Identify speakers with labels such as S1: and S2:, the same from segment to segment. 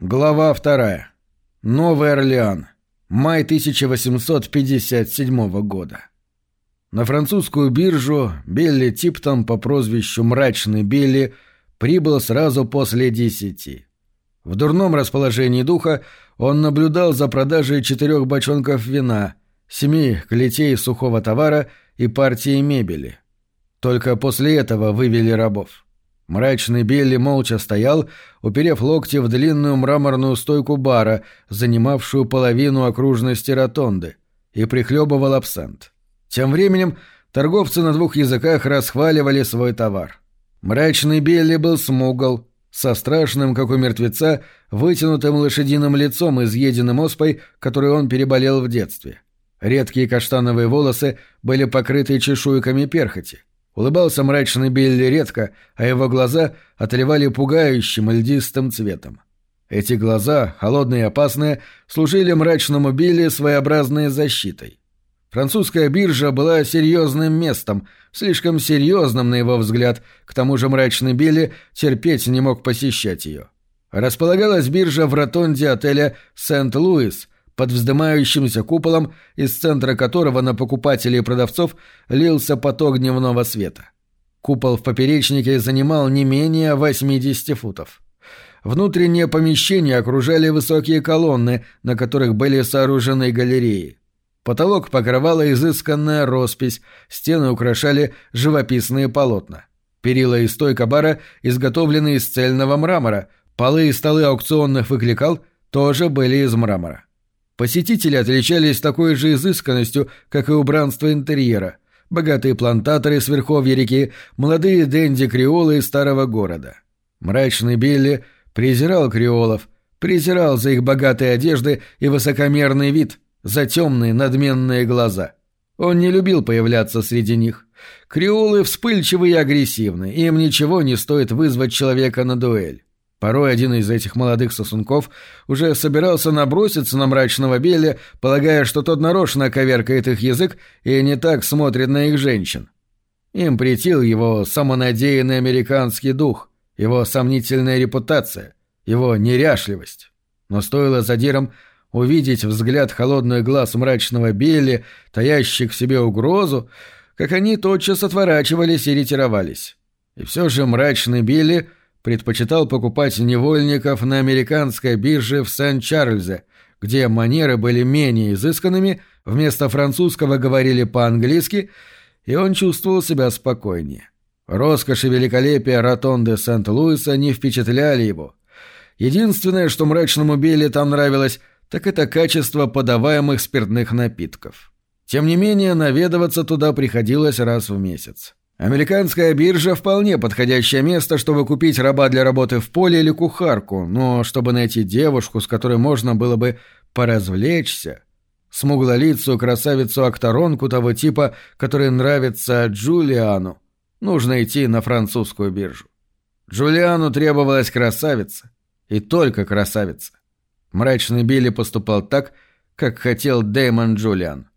S1: Глава вторая. Новый Орлеан. Май 1857 года. На французскую биржу Билли Типтон по прозвищу «Мрачный Билли» прибыл сразу после десяти. В дурном расположении духа он наблюдал за продажей четырех бочонков вина, семи клетей сухого товара и партии мебели. Только после этого вывели рабов. Мрачный Билли молча стоял, уперев локти в длинную мраморную стойку бара, занимавшую половину окружности ротонды, и прихлебывал абсент. Тем временем торговцы на двух языках расхваливали свой товар. Мрачный Билли был смугл, со страшным, как у мертвеца, вытянутым лошадиным лицом, изъеденным оспой, которой он переболел в детстве. Редкие каштановые волосы были покрыты чешуйками перхоти. Улыбался мрачный Билли редко, а его глаза отливали пугающим льдистым цветом. Эти глаза, холодные и опасные, служили мрачному Билли своеобразной защитой. Французская биржа была серьезным местом, слишком серьезным на его взгляд, к тому же мрачный Билли терпеть не мог посещать ее. Располагалась биржа в ротонде отеля «Сент-Луис», под вздымающимся куполом, из центра которого на покупателей и продавцов лился поток дневного света. Купол в поперечнике занимал не менее 80 футов. Внутреннее помещение окружали высокие колонны, на которых были сооружены галереи. Потолок покрывала изысканная роспись, стены украшали живописные полотна. Перила и стойка бара изготовлены из цельного мрамора, полы и столы аукционных выкликал тоже были из мрамора. Посетители отличались такой же изысканностью, как и убранство интерьера. Богатые плантаторы с верховья реки, молодые денди-креолы из старого города. Мрачный Билли презирал креолов, презирал за их богатые одежды и высокомерный вид, за темные надменные глаза. Он не любил появляться среди них. Креолы вспыльчивы и агрессивны, им ничего не стоит вызвать человека на дуэль. Порой один из этих молодых сосунков уже собирался наброситься на мрачного Белли, полагая, что тот нарочно коверкает их язык и не так смотрит на их женщин. Им претил его самонадеянный американский дух, его сомнительная репутация, его неряшливость. Но стоило задирам увидеть взгляд холодных глаз мрачного Белли, таящих в себе угрозу, как они тотчас отворачивались и ретировались. И все же мрачный Билли — предпочитал покупать невольников на американской бирже в Сен-Чарльзе, где манеры были менее изысканными, вместо французского говорили по-английски, и он чувствовал себя спокойнее. Роскошь и великолепие ротонды Сент-Луиса не впечатляли его. Единственное, что мрачному Билли там нравилось, так это качество подаваемых спиртных напитков. Тем не менее, наведываться туда приходилось раз в месяц. Американская биржа – вполне подходящее место, чтобы купить раба для работы в поле или кухарку, но чтобы найти девушку, с которой можно было бы поразвлечься, смуглолицую красавицу-акторонку того типа, который нравится Джулиану, нужно идти на французскую биржу. Джулиану требовалась красавица, и только красавица. Мрачный Билли поступал так, как хотел Дэймон Джулиан.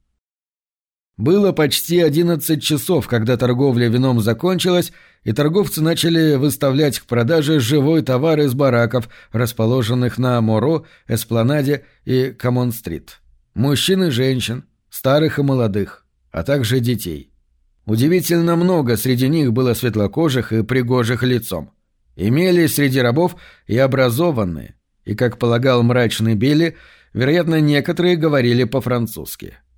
S1: Было почти одиннадцать часов, когда торговля вином закончилась, и торговцы начали выставлять к продаже живой товар из бараков, расположенных на Моро, Эспланаде и Камон-стрит. Мужчин и женщин, старых и молодых, а также детей. Удивительно много среди них было светлокожих и пригожих лицом. Имели среди рабов и образованные, и, как полагал мрачный Билли, вероятно, некоторые говорили по-французски. —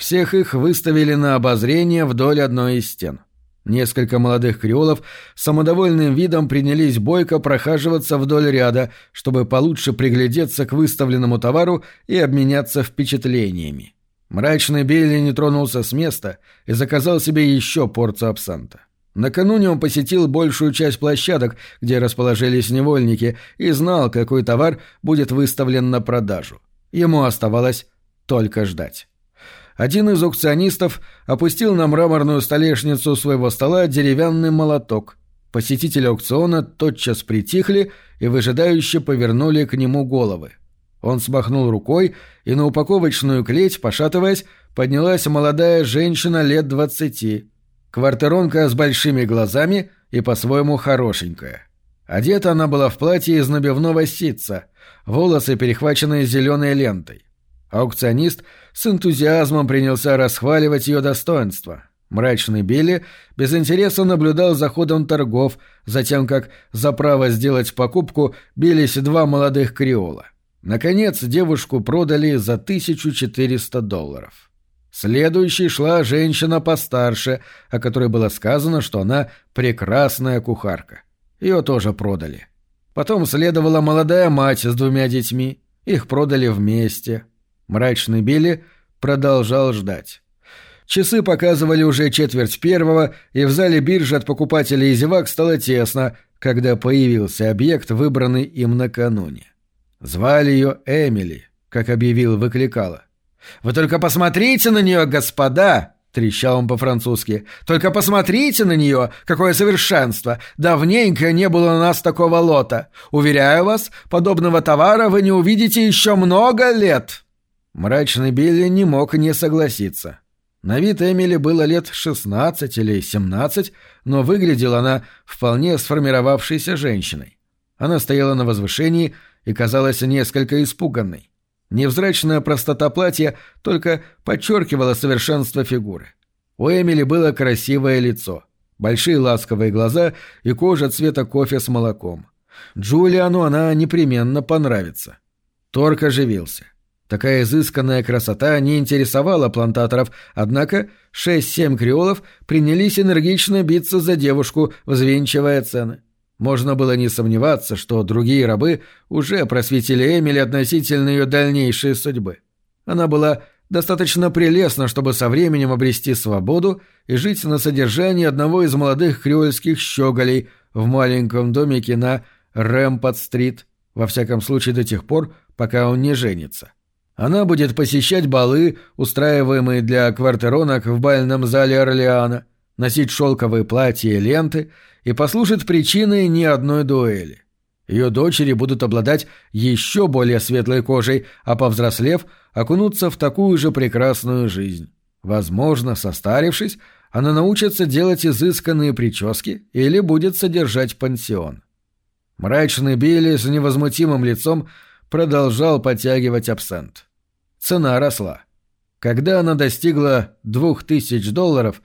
S1: всех их выставили на обозрение вдоль одной из стен. Несколько молодых креолов с самодовольным видом принялись бойко прохаживаться вдоль ряда, чтобы получше приглядеться к выставленному товару и обменяться впечатлениями. Мрачный Билли не тронулся с места и заказал себе еще порцию абсанта. Накануне он посетил большую часть площадок, где расположились невольники, и знал, какой товар будет выставлен на продажу. Ему оставалось только ждать один из аукционистов опустил на мраморную столешницу своего стола деревянный молоток. Посетители аукциона тотчас притихли и выжидающе повернули к нему головы. Он смахнул рукой, и на упаковочную клеть, пошатываясь, поднялась молодая женщина лет двадцати. Квартиронка с большими глазами и по-своему хорошенькая. Одета она была в платье из набивного ситца, волосы перехвачены зеленой лентой. Аукционист с энтузиазмом принялся расхваливать ее достоинства. Мрачный Билли без интереса наблюдал за ходом торгов, затем как за право сделать покупку бились два молодых креола. Наконец девушку продали за 1400 долларов. Следующей шла женщина постарше, о которой было сказано, что она прекрасная кухарка. Ее тоже продали. Потом следовала молодая мать с двумя детьми. Их продали вместе. Мрачный Билли продолжал ждать. Часы показывали уже четверть первого, и в зале биржи от покупателей и зевак стало тесно, когда появился объект, выбранный им накануне. Звали ее Эмили, как объявил выкликала. «Вы только посмотрите на нее, господа!» — трещал он по-французски. «Только посмотрите на нее! Какое совершенство! Давненько не было у нас такого лота! Уверяю вас, подобного товара вы не увидите еще много лет!» Мрачный Билли не мог не согласиться. На вид Эмили было лет 16 или 17, но выглядела она вполне сформировавшейся женщиной. Она стояла на возвышении и казалась несколько испуганной. Невзрачная простота платья только подчеркивала совершенство фигуры. У Эмили было красивое лицо, большие ласковые глаза и кожа цвета кофе с молоком. Джулиану она непременно понравится. Торг оживился. Такая изысканная красота не интересовала плантаторов, однако шесть-семь креолов принялись энергично биться за девушку, взвинчивая цены. Можно было не сомневаться, что другие рабы уже просветили Эмили относительно ее дальнейшей судьбы. Она была достаточно прелестна, чтобы со временем обрести свободу и жить на содержании одного из молодых креольских щеголей в маленьком домике на Рэмпот-стрит, во всяком случае до тех пор, пока он не женится. Она будет посещать балы, устраиваемые для квартеронок в бальном зале Орлеана, носить шелковые платья и ленты и послушать причиной ни одной дуэли. Ее дочери будут обладать еще более светлой кожей, а повзрослев, окунуться в такую же прекрасную жизнь. Возможно, состарившись, она научится делать изысканные прически или будет содержать пансион. Мрачный Билли с невозмутимым лицом продолжал подтягивать абсент. Цена росла. Когда она достигла двух тысяч долларов,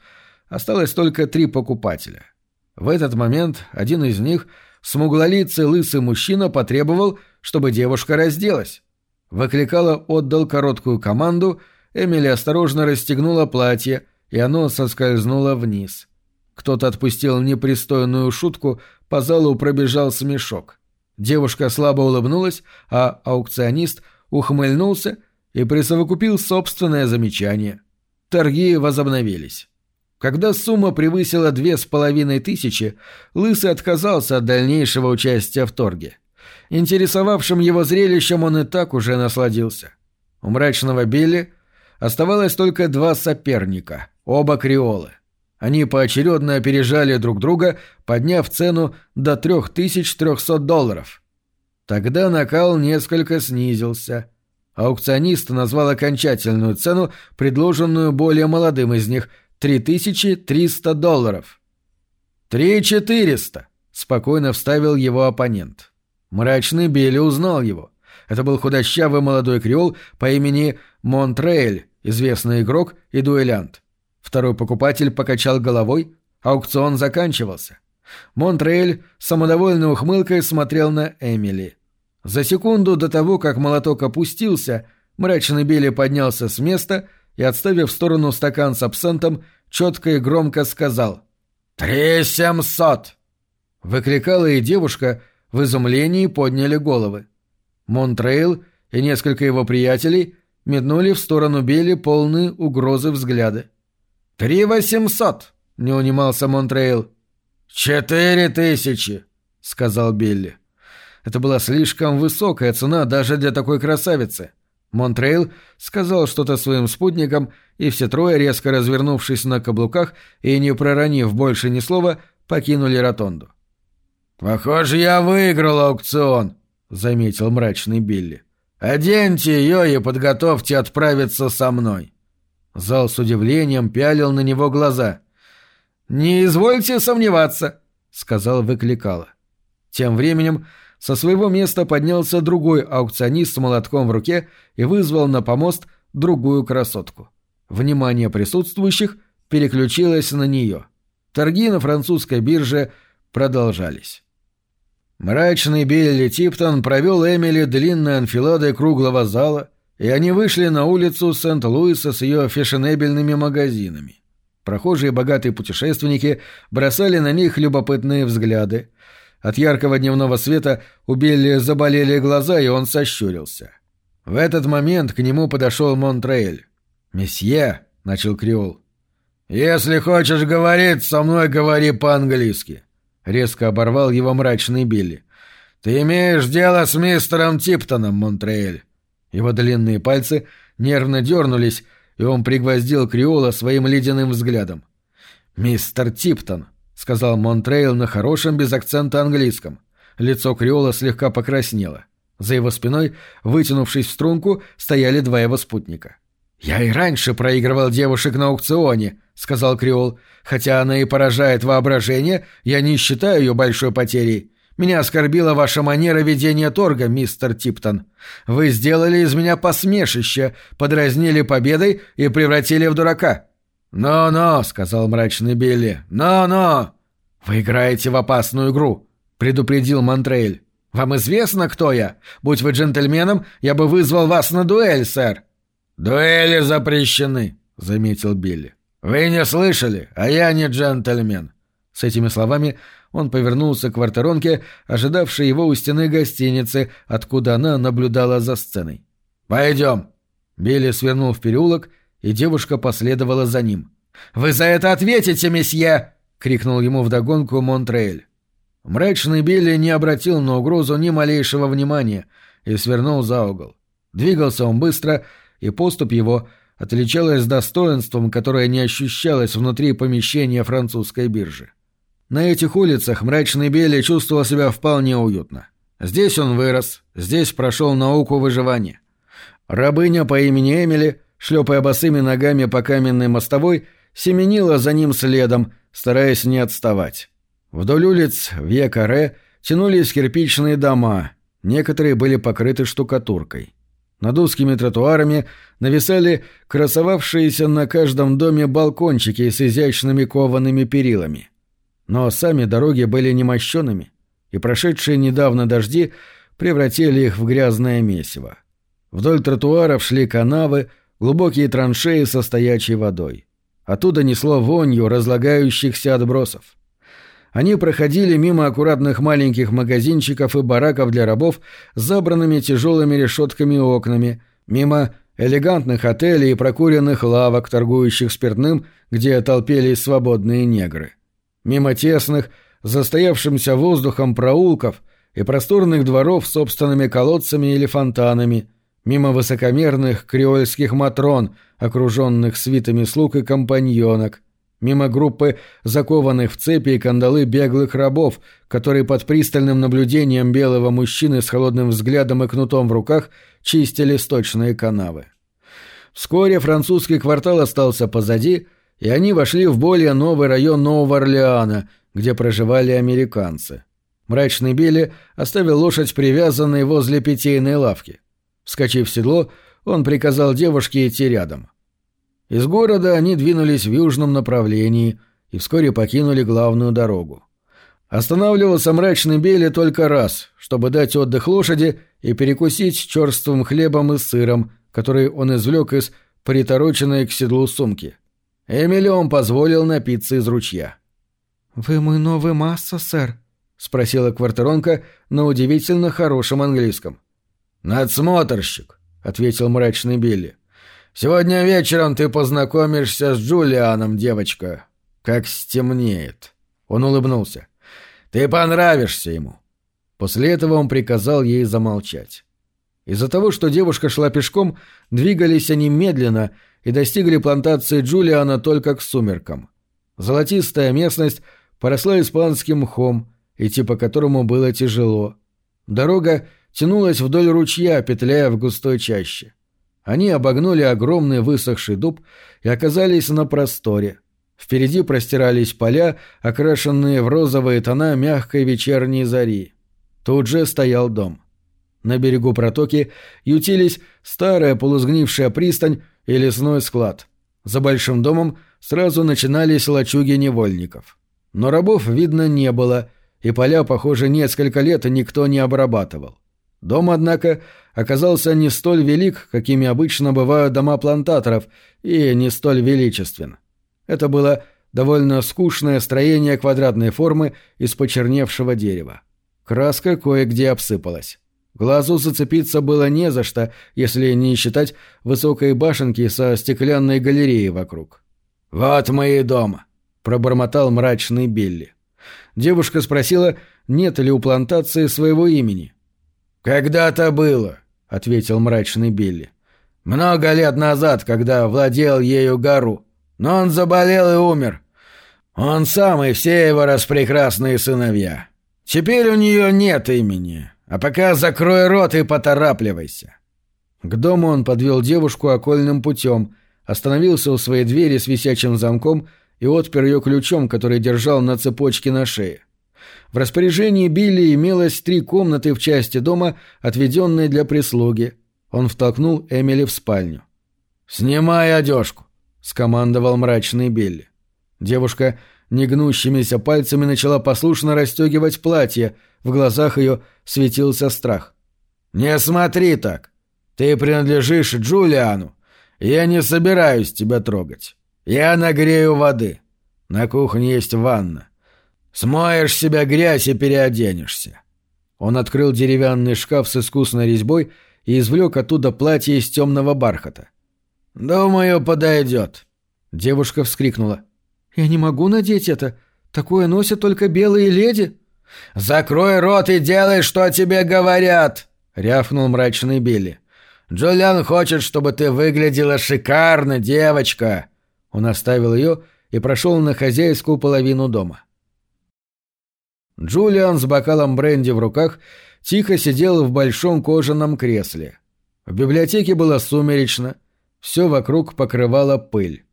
S1: осталось только три покупателя. В этот момент один из них, смуглолицый лысый мужчина, потребовал, чтобы девушка разделась. Выкликала отдал короткую команду, Эмили осторожно расстегнула платье, и оно соскользнуло вниз. Кто-то отпустил непристойную шутку, по залу пробежал смешок. Девушка слабо улыбнулась, а аукционист ухмыльнулся и присовокупил собственное замечание. Торги возобновились. Когда сумма превысила две с половиной тысячи, Лысый отказался от дальнейшего участия в торге. Интересовавшим его зрелищем он и так уже насладился. У мрачного Билли оставалось только два соперника, оба креолы. Они поочередно опережали друг друга, подняв цену до 3300 долларов. Тогда накал несколько снизился – Аукционист назвал окончательную цену, предложенную более молодым из них — 3300 долларов. «Три четыреста!» — спокойно вставил его оппонент. Мрачный Билли узнал его. Это был худощавый молодой креол по имени Монтрейль, известный игрок и дуэлянт. Второй покупатель покачал головой, аукцион заканчивался. Монтрейль самодовольной ухмылкой смотрел на Эмили. За секунду до того, как молоток опустился, мрачный Билли поднялся с места и, отставив в сторону стакан с абсентом, четко и громко сказал «Три семьсот!» Выкликала и девушка, в изумлении подняли головы. Монтрейл и несколько его приятелей метнули в сторону Билли полные угрозы взгляды. «Три восемьсот!» — не унимался Монтрейл. «Четыре тысячи!» — сказал Билли. Это была слишком высокая цена даже для такой красавицы. Монтрейл сказал что-то своим спутникам, и все трое, резко развернувшись на каблуках и не проронив больше ни слова, покинули ротонду. «Похоже, я выиграл аукцион», — заметил мрачный Билли. «Оденьте ее и подготовьте отправиться со мной». Зал с удивлением пялил на него глаза. «Не извольте сомневаться», — сказал выкликала. Тем временем со своего места поднялся другой аукционист с молотком в руке и вызвал на помост другую красотку. Внимание присутствующих переключилось на нее. Торги на французской бирже продолжались. Мрачный Билли Типтон провел Эмили длинной анфиладой круглого зала, и они вышли на улицу Сент-Луиса с ее фешенебельными магазинами. Прохожие богатые путешественники бросали на них любопытные взгляды. От яркого дневного света у Билли заболели глаза, и он сощурился. В этот момент к нему подошел Монтрейль. «Месье», — начал Криол. «Если хочешь говорить, со мной говори по-английски», — резко оборвал его мрачный Билли. «Ты имеешь дело с мистером Типтоном, Монтрейль». Его длинные пальцы нервно дернулись, и он пригвоздил Криола своим ледяным взглядом. «Мистер Типтон», — сказал Монтрейл на хорошем без акцента английском. Лицо Криола слегка покраснело. За его спиной, вытянувшись в струнку, стояли два его спутника. «Я и раньше проигрывал девушек на аукционе», — сказал Криол. «Хотя она и поражает воображение, я не считаю ее большой потерей. Меня оскорбила ваша манера ведения торга, мистер Типтон. Вы сделали из меня посмешище, подразнили победой и превратили в дурака». «Но-но», — сказал мрачный Билли, «но-но». «Вы играете в опасную игру», — предупредил Монтрейль. «Вам известно, кто я? Будь вы джентльменом, я бы вызвал вас на дуэль, сэр». «Дуэли запрещены», — заметил Билли. «Вы не слышали, а я не джентльмен». С этими словами он повернулся к вартеронке, ожидавшей его у стены гостиницы, откуда она наблюдала за сценой. «Пойдем». Билли свернул в переулок, и девушка последовала за ним. «Вы за это ответите, месье!» — крикнул ему вдогонку Монтрейль. Мрачный Билли не обратил на угрозу ни малейшего внимания и свернул за угол. Двигался он быстро, и поступ его отличалась достоинством, которое не ощущалось внутри помещения французской биржи. На этих улицах мрачный Билли чувствовал себя вполне уютно. Здесь он вырос, здесь прошел науку выживания. Рабыня по имени Эмили, шлепая босыми ногами по каменной мостовой, семенила за ним следом, стараясь не отставать. Вдоль улиц в Екаре тянулись кирпичные дома, некоторые были покрыты штукатуркой. Над узкими тротуарами нависали красовавшиеся на каждом доме балкончики с изящными коваными перилами. Но сами дороги были немощенными, и прошедшие недавно дожди превратили их в грязное месиво. Вдоль тротуаров шли канавы, глубокие траншеи со стоячей водой. Оттуда несло вонью разлагающихся отбросов. Они проходили мимо аккуратных маленьких магазинчиков и бараков для рабов с забранными тяжелыми решетками и окнами, мимо элегантных отелей и прокуренных лавок, торгующих спиртным, где толпелись свободные негры мимо тесных, застоявшимся воздухом проулков и просторных дворов с собственными колодцами или фонтанами, мимо высокомерных креольских матрон, окруженных свитами слуг и компаньонок, мимо группы закованных в цепи и кандалы беглых рабов, которые под пристальным наблюдением белого мужчины с холодным взглядом и кнутом в руках чистили сточные канавы. Вскоре французский квартал остался позади, и они вошли в более новый район Нового Орлеана, где проживали американцы. Мрачный Билли оставил лошадь привязанной возле питейной лавки. Вскочив в седло, он приказал девушке идти рядом. Из города они двинулись в южном направлении и вскоре покинули главную дорогу. Останавливался мрачный Билли только раз, чтобы дать отдых лошади и перекусить черствым хлебом и сыром, который он извлек из притороченной к седлу сумки. Эмили он позволил напиться из ручья.
S2: «Вы мой новый масса, сэр?» — спросила квартиронка на удивительно хорошем английском.
S1: «Надсмотрщик», — ответил мрачный Билли. «Сегодня вечером ты познакомишься с Джулианом, девочка. Как стемнеет». Он улыбнулся. «Ты понравишься ему». После этого он приказал ей замолчать. Из-за того, что девушка шла пешком, двигались они медленно — и достигли плантации Джулиана только к сумеркам. Золотистая местность поросла испанским мхом, идти по которому было тяжело. Дорога тянулась вдоль ручья, петляя в густой чаще. Они обогнули огромный высохший дуб и оказались на просторе. Впереди простирались поля, окрашенные в розовые тона мягкой вечерней зари. Тут же стоял дом. На берегу протоки ютились старая полузгнившая пристань и лесной склад. За большим домом сразу начинались лачуги невольников. Но рабов видно не было, и поля, похоже, несколько лет никто не обрабатывал. Дом, однако, оказался не столь велик, какими обычно бывают дома плантаторов, и не столь величествен. Это было довольно скучное строение квадратной формы из почерневшего дерева. Краска кое-где обсыпалась. Глазу зацепиться было не за что, если не считать высокой башенки со стеклянной галереей вокруг. «Вот мы и дома», — пробормотал мрачный Билли. Девушка спросила, нет ли у плантации своего имени. «Когда-то было», — ответил мрачный Билли. «Много лет назад, когда владел ею гору. Но он заболел и умер. Он сам и все его распрекрасные сыновья. Теперь у нее нет имени. А пока закрой рот и поторапливайся». К дому он подвел девушку окольным путем, остановился у своей двери с висячим замком и отпер ее ключом, который держал на цепочке на шее. В распоряжении Билли имелось три комнаты в части дома, отведенные для прислуги. Он втолкнул Эмили в спальню. «Снимай одежку», — скомандовал мрачный Билли. Девушка негнущимися пальцами начала послушно расстегивать платье, в глазах ее светился страх. «Не смотри так. Ты принадлежишь Джулиану. Я не собираюсь тебя трогать. Я нагрею воды. На кухне есть ванна. Смоешь себя грязь и переоденешься». Он открыл деревянный шкаф с искусной резьбой и извлек оттуда платье из темного бархата. «Думаю, подойдет». Девушка вскрикнула. «Я не могу надеть это. Такое носят только белые леди». «Закрой рот и делай, что тебе говорят!» — рявкнул мрачный Билли. «Джулиан хочет, чтобы ты выглядела шикарно, девочка!» Он оставил ее и прошел на хозяйскую половину дома. Джулиан с бокалом бренди в руках тихо сидел в большом кожаном кресле. В библиотеке было сумеречно, все вокруг покрывала пыль.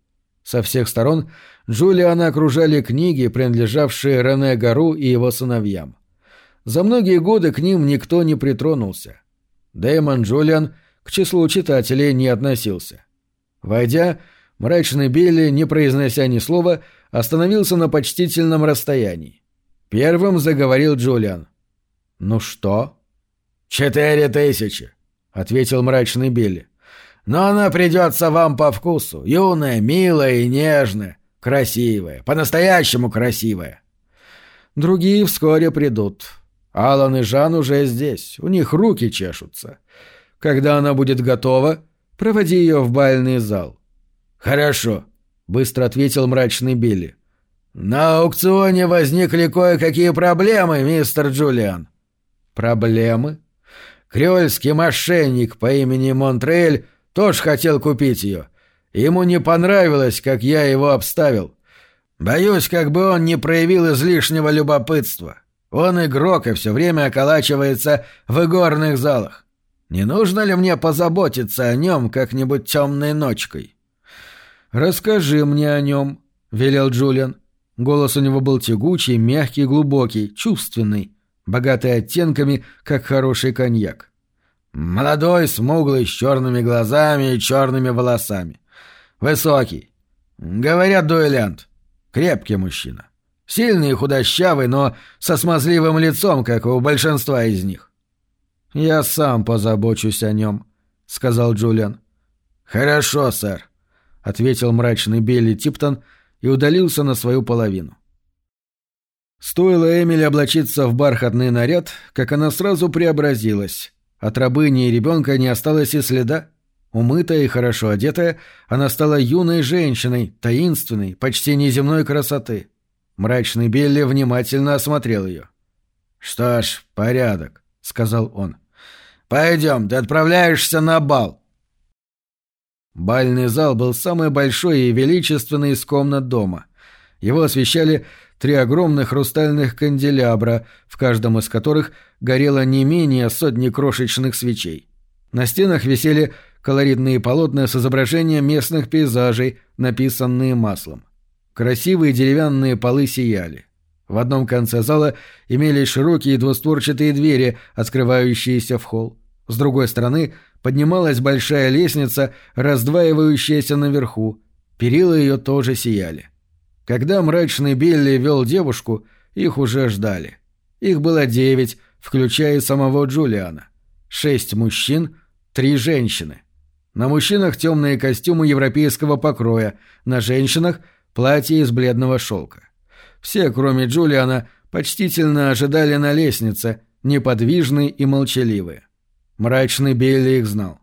S1: Со всех сторон Джулиана окружали книги, принадлежавшие Рене Гару и его сыновьям. За многие годы к ним никто не притронулся. Дэймон Джулиан к числу читателей не относился. Войдя, мрачный Билли, не произнося ни слова, остановился на почтительном расстоянии. Первым заговорил Джулиан. «Ну что?» «Четыре тысячи», — ответил мрачный Билли. «Но она придется вам по вкусу. Юная, милая и нежная. Красивая. По-настоящему красивая». «Другие вскоре придут. Алан и Жан уже здесь. У них руки чешутся. Когда она будет готова, проводи ее в бальный зал». «Хорошо», — быстро ответил мрачный Билли. «На аукционе возникли кое-какие проблемы, мистер Джулиан». «Проблемы?» «Креольский мошенник по имени Монтрель тоже хотел купить ее. Ему не понравилось, как я его обставил. Боюсь, как бы он не проявил излишнего любопытства. Он игрок и все время околачивается в игорных залах. Не нужно ли мне позаботиться о нем как-нибудь темной ночкой?» «Расскажи мне о нем», — велел Джулиан. Голос у него был тягучий, мягкий, глубокий, чувственный, богатый оттенками, как хороший коньяк. Молодой, смуглый, с черными глазами и черными волосами. Высокий. Говорят, дуэлянт. Крепкий мужчина. Сильный и худощавый, но со смазливым лицом, как у большинства из них. «Я сам позабочусь о нем», — сказал Джулиан. «Хорошо, сэр», — ответил мрачный Билли Типтон, — и удалился на свою половину. Стоило Эмили облачиться в бархатный наряд, как она сразу преобразилась. От рабыни и ребенка не осталось и следа. Умытая и хорошо одетая, она стала юной женщиной, таинственной, почти неземной красоты. Мрачный Белли внимательно осмотрел ее. «Что ж, порядок», — сказал он. «Пойдем, ты отправляешься на бал. Бальный зал был самый большой и величественный из комнат дома. Его освещали три огромных хрустальных канделябра, в каждом из которых горело не менее сотни крошечных свечей. На стенах висели колоритные полотна с изображением местных пейзажей, написанные маслом. Красивые деревянные полы сияли. В одном конце зала имелись широкие двустворчатые двери, открывающиеся в холл. С другой стороны поднималась большая лестница, раздваивающаяся наверху. Перила ее тоже сияли. Когда мрачный Билли вел девушку, их уже ждали. Их было девять, включая самого Джулиана. Шесть мужчин, три женщины. На мужчинах темные костюмы европейского покроя, на женщинах — платье из бледного шелка. Все, кроме Джулиана, почтительно ожидали на лестнице, неподвижные и молчаливые. Мрачный Билли их знал.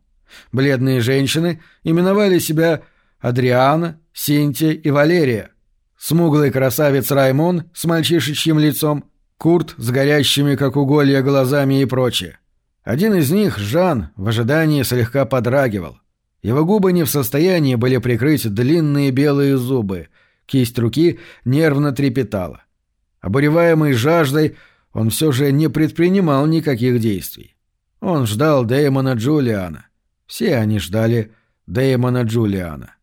S1: Бледные женщины именовали себя Адриана, Синтия и Валерия. Смуглый красавец Раймон с мальчишечьим лицом, Курт с горящими, как уголья, глазами и прочее. Один из них, Жан, в ожидании слегка подрагивал. Его губы не в состоянии были прикрыть длинные белые зубы, Кисть руки нервно трепетала. Обуреваемый жаждой, он все же не предпринимал никаких действий. Он ждал Дэймона Джулиана. Все они ждали Дэймона Джулиана.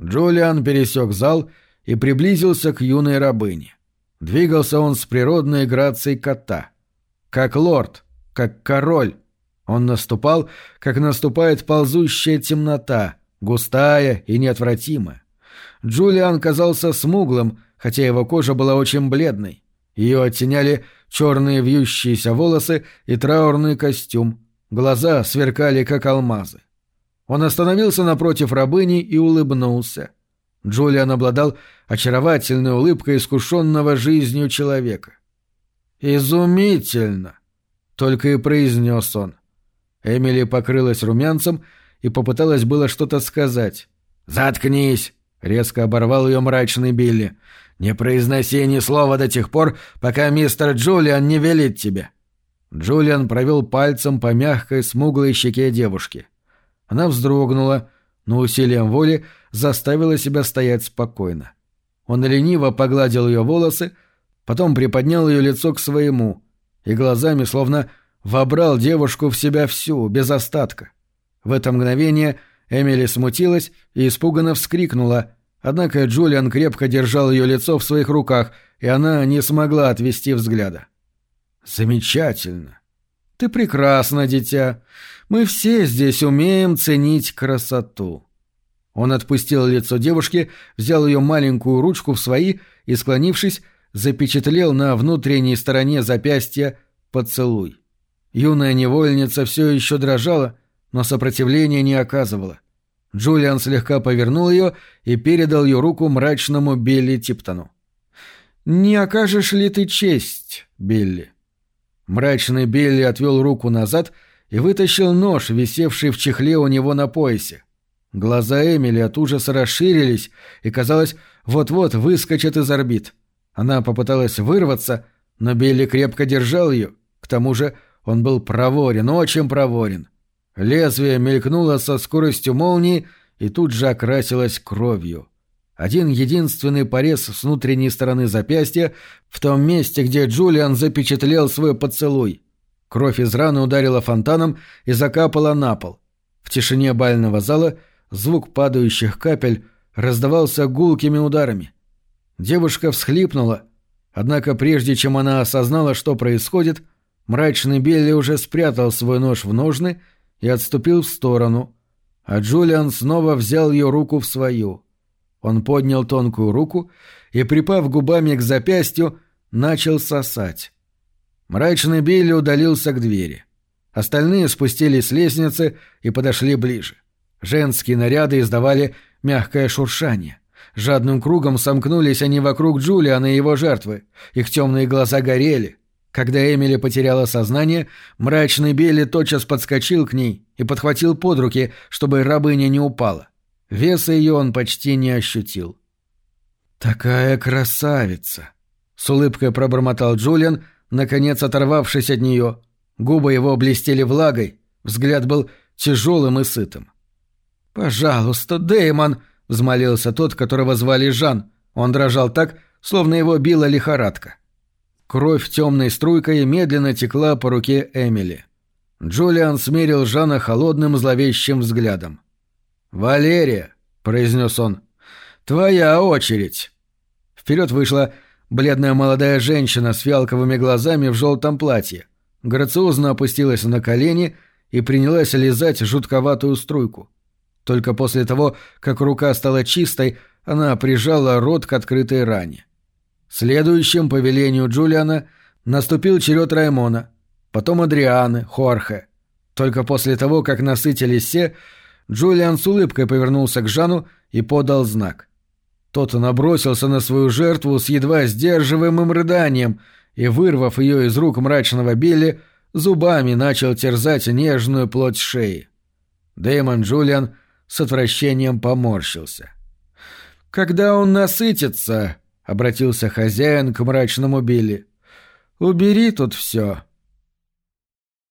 S1: Джулиан пересек зал и приблизился к юной рабыне. Двигался он с природной грацией кота. Как лорд, как король. Он наступал, как наступает ползущая темнота, густая и неотвратимая. Джулиан казался смуглым, хотя его кожа была очень бледной. Ее оттеняли черные вьющиеся волосы и траурный костюм. Глаза сверкали, как алмазы. Он остановился напротив рабыни и улыбнулся. Джулиан обладал очаровательной улыбкой искушенного жизнью человека. «Изумительно!» — только и произнес он. Эмили покрылась румянцем и попыталась было что-то сказать. «Заткнись!» — резко оборвал ее мрачный Билли. «Не произноси ни слова до тех пор, пока мистер Джулиан не велит тебе». Джулиан провел пальцем по мягкой, смуглой щеке девушки. Она вздрогнула, но усилием воли заставила себя стоять спокойно. Он лениво погладил ее волосы, потом приподнял ее лицо к своему и глазами словно вобрал девушку в себя всю, без остатка. В это мгновение — Эмили смутилась и испуганно вскрикнула, однако Джулиан крепко держал ее лицо в своих руках, и она не смогла отвести взгляда. «Замечательно. Ты прекрасна, дитя. Мы все здесь умеем ценить красоту». Он отпустил лицо девушки, взял ее маленькую ручку в свои и, склонившись, запечатлел на внутренней стороне запястья поцелуй. Юная невольница все еще дрожала, но сопротивления не оказывала. Джулиан слегка повернул ее и передал ее руку мрачному Билли Типтону. «Не окажешь ли ты честь, Билли?» Мрачный Билли отвел руку назад и вытащил нож, висевший в чехле у него на поясе. Глаза Эмили от ужаса расширились и, казалось, вот-вот выскочат из орбит. Она попыталась вырваться, но Билли крепко держал ее. К тому же он был проворен, очень проворен. Лезвие мелькнуло со скоростью молнии и тут же окрасилось кровью. Один единственный порез с внутренней стороны запястья в том месте, где Джулиан запечатлел свой поцелуй. Кровь из раны ударила фонтаном и закапала на пол. В тишине бального зала звук падающих капель раздавался гулкими ударами. Девушка всхлипнула, однако прежде чем она осознала, что происходит, мрачный Белли уже спрятал свой нож в ножны и отступил в сторону, а Джулиан снова взял ее руку в свою. Он поднял тонкую руку и, припав губами к запястью, начал сосать. Мрачный Билли удалился к двери. Остальные спустились с лестницы и подошли ближе. Женские наряды издавали мягкое шуршание. Жадным кругом сомкнулись они вокруг Джулиана и его жертвы. Их темные глаза горели. Когда Эмили потеряла сознание, мрачный Билли тотчас подскочил к ней и подхватил под руки, чтобы рабыня не упала. Веса ее он почти не ощутил. «Такая красавица!» — с улыбкой пробормотал Джулиан, наконец оторвавшись от нее. Губы его блестели влагой, взгляд был тяжелым и сытым. «Пожалуйста, Дэймон!» — взмолился тот, которого звали Жан. Он дрожал так, словно его била лихорадка. Кровь темной струйкой медленно текла по руке Эмили. Джулиан смерил Жана холодным зловещим взглядом. «Валерия», — произнес он, — «твоя очередь». Вперед вышла бледная молодая женщина с фиалковыми глазами в желтом платье, грациозно опустилась на колени и принялась лизать жутковатую струйку. Только после того, как рука стала чистой, она прижала рот к открытой ране. Следующим по велению Джулиана наступил черед Раймона, потом Адрианы, Хорхе. Только после того, как насытились все, Джулиан с улыбкой повернулся к Жану и подал знак. Тот набросился на свою жертву с едва сдерживаемым рыданием и, вырвав ее из рук мрачного Билли, зубами начал терзать нежную плоть шеи. Дэймон Джулиан с отвращением поморщился. «Когда он насытится», — обратился хозяин к мрачному Билли, — «убери тут все.